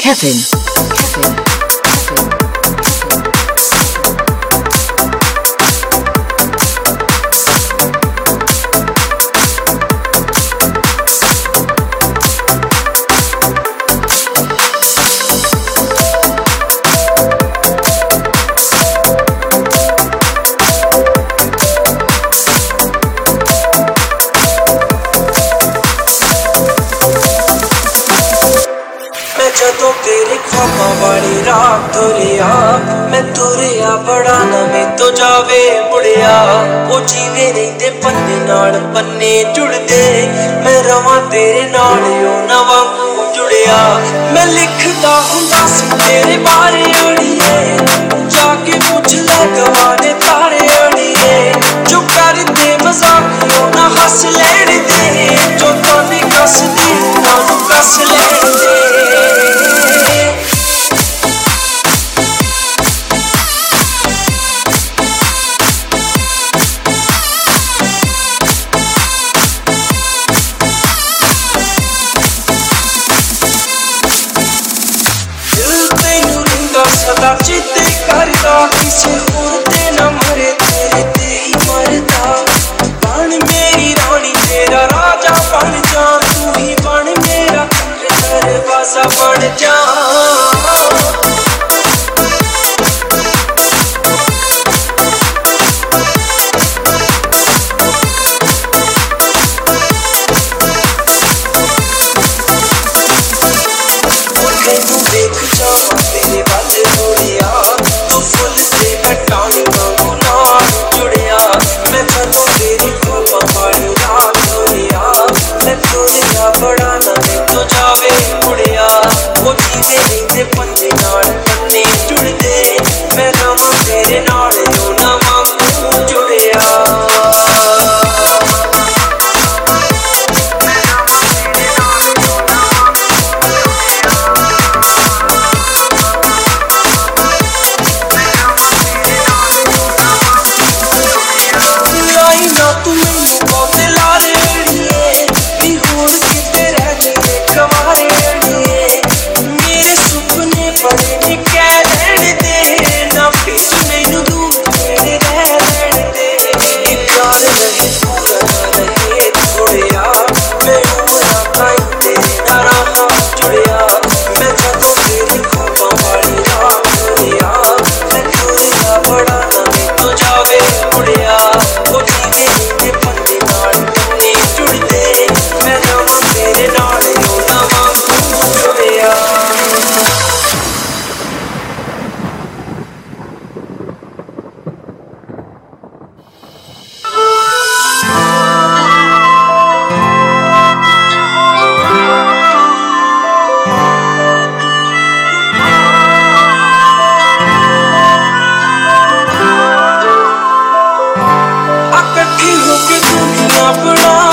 Kevin. Kevin. ਵਾਲੀ ਰਾਹ ਤੁਰਿਆ, ਮੈਂ ਤੁਰਿਆ ਬੜਾ ਨਵੇਂ ਤੋਂ ਜਾਵੇ ਮੁੜਿਆ। ਉਹ ਜੀਵੇ ਰਹਿੰਦੇ ਪੰਨੇ ਨਾਲ ਪੰਨੇ ਜੁੜਦੇ, ਮੈਂ ਰਵਾਂ ਤੇਰੇ ਨਾਲ, ਉਹ ਨਵਾਂ ਜੁੜਿਆ। ਮੈਂ ਲਿਖਦਾ ਹੁੰਦਾ ਸੀ सदा चित करदा किसे होर न मरे, तेरे ते ही मरदा बन मेरी रानी मेरा राजा बन जा, तू ही बन मेरा। दरवाज़ा बन जा। love, love.